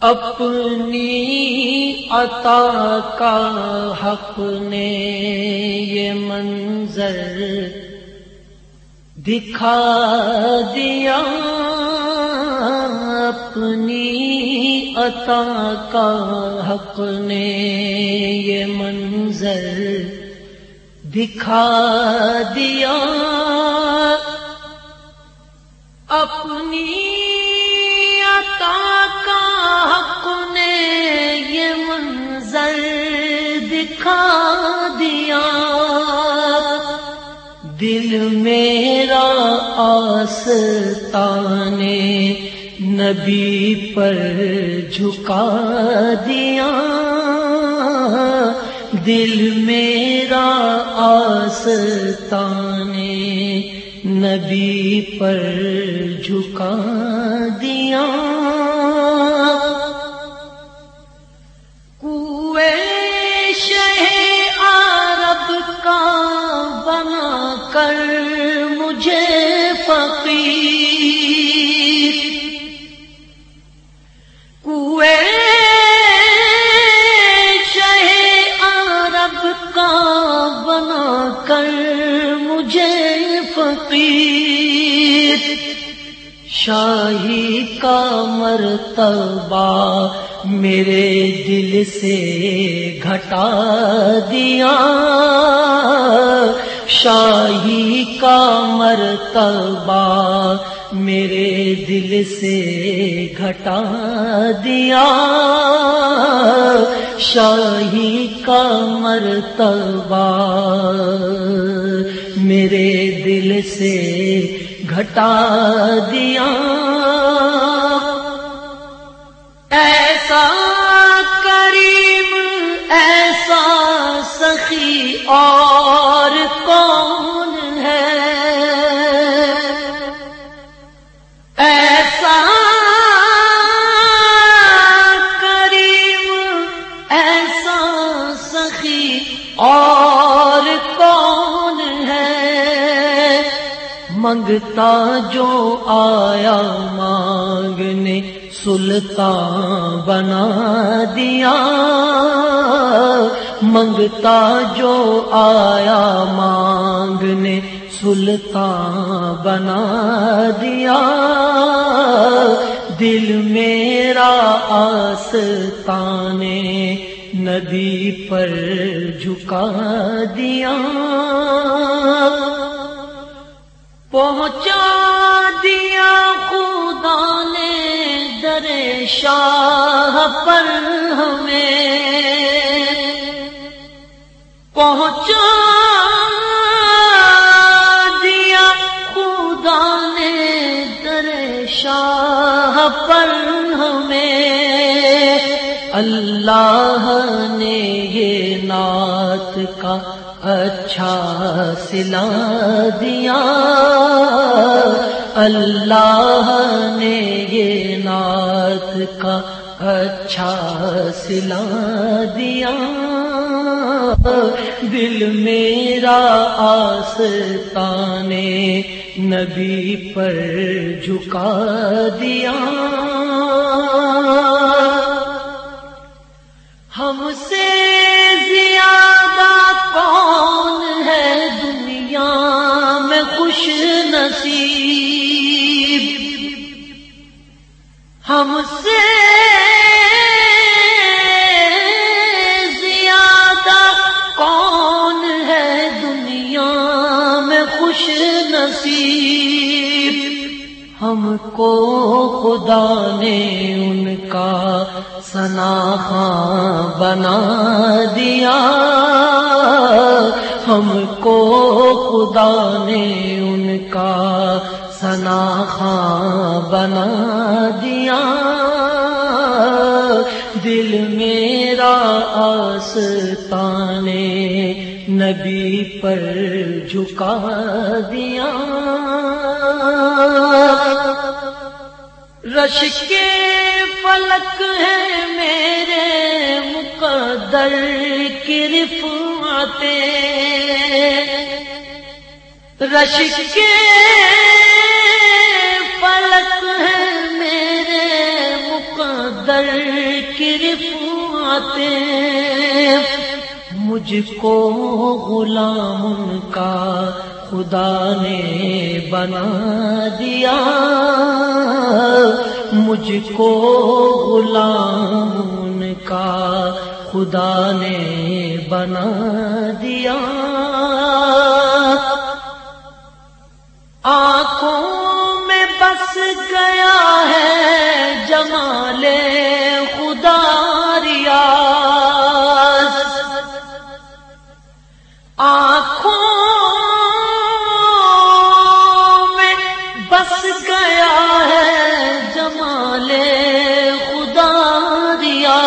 اپنی عطا کا حق نے یہ منظر دکھا دیا۔ اپنی عطا کا حق نے یہ منظر دکھا دیا۔ اپنی دیا۔ دل میرا آستان نبی پر جھکا دیا۔ دل میرا آستان نبی پر جھکا شاہی کا مرتبہ میرے دل سے گھٹا دیا۔ شاہی کا مرتبہ میرے دل سے گھٹا دیا۔ شاہی کا مرتبہ میرے دل سے گھٹا دیا۔ ایسا کریم ایسا سخی اور منگتا جو آیا مانگنے سلطان بنا دیا۔ منگتا جو آیا مانگنے سلطان بنا دیا۔ دل میرا آستان ندی پر جھکا دیا۔ پہنچا دیا خدا نے در شاہ پر ہمیں پہنچا دیا خدا نے در شاہ پر ہمیں اللہ نے یہ نعت کا اچھا سلا دیا۔ اللہ نے یہ نعت کا اچھا سلا دیا۔ دل میرا آستان نبی پر جھکا دیا۔ ہم سے نصیب۔ ہم سے زیادہ کون ہے دنیا میں خوش نصیب؟ ہم کو خدا نے ان کا سنا بنا دیا۔ ہم کو خدا نے ان کا سنا بنا دیا۔ دل میرا آستان نبی پر جھکا دیا۔ رش کے فلک ہے میرے مقدر کی رفاتے رش کے پلک ہے میرے مقدر کرپاتے مجھ کو غلام کا خدا نے بنا دیا۔ مجھ کو غلام کا خدا نے بنا دیا۔ آنکھوں میں بس گیا ہے جمال خدا ریا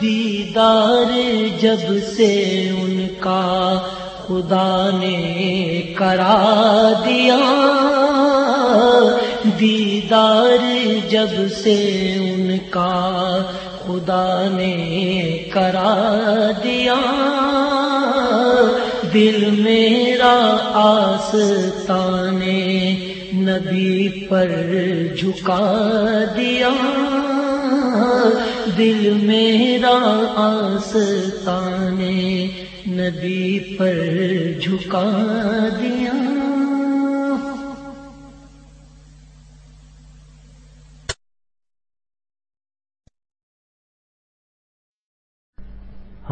دیدار جب سے ان کا خدا نے کرا دیا۔ دیدار جب سے ان کا خدا نے کرا دیا۔ دل میرا آستانے نبی پر جھکا دیا۔ دل میرا آستانے نبی پر جھکا دیا۔